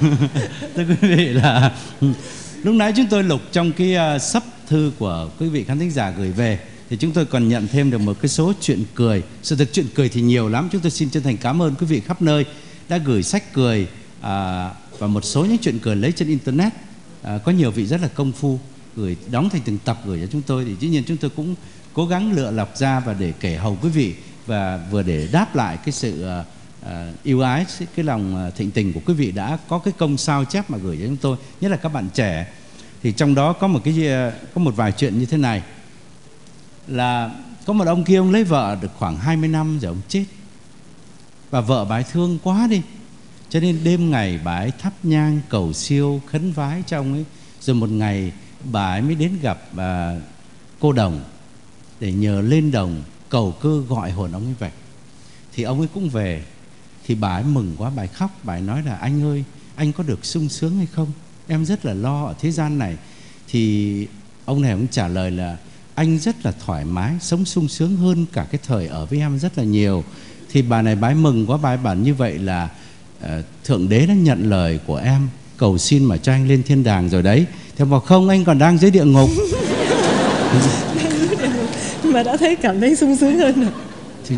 thưa quý vị là lúc nãy chúng tôi lục trong cái à, uh, sắp thư của quý vị khán thính giả gửi về thì chúng tôi còn nhận thêm được một cái số chuyện cười. Sự thực chuyện cười thì nhiều lắm. Chúng tôi xin chân thành cảm ơn quý vị khắp nơi đã gửi sách cười à, và một số những chuyện cười lấy trên internet. À, có nhiều vị rất là công phu gửi đóng thành từng tập gửi cho chúng tôi. Thì dĩ nhiên chúng tôi cũng cố gắng lựa lọc ra và để kể hầu quý vị và vừa để đáp lại cái sự uh, Ờ, yêu ái, cái lòng ờ, thịnh tình của quý vị đã có cái công sao chép mà gửi cho chúng tôi, nhất là các bạn trẻ. Thì trong đó có một cái ờ, có một vài chuyện như thế này. Là có một ông kia, ông lấy vợ được khoảng 20 năm rồi ông chết. Và vợ bái thương quá đi. Cho nên đêm ngày bà ấy thắp nhang, cầu siêu, khấn vái cho ông ấy. Rồi một ngày bà ấy mới đến gặp bà cô đồng để nhờ lên đồng cầu cơ gọi hồn ông ấy về. Thì ông ấy cũng về thì bà ấy mừng quá bà ấy khóc bà ấy nói là anh ơi anh có được sung sướng hay không? Em rất là lo ở thế gian này. Thì ông này cũng trả lời là anh rất là thoải mái sống sung sướng hơn cả cái thời ở với em rất là nhiều. Thì bà này bái mừng quá ấy bảo như vậy là uh, thượng đế đã nhận lời của em cầu xin mà cho anh lên thiên đàng rồi đấy. Thì bảo không anh còn đang dưới địa ngục. Mà đã thấy cảm thấy sung sướng hơn rồi. Thì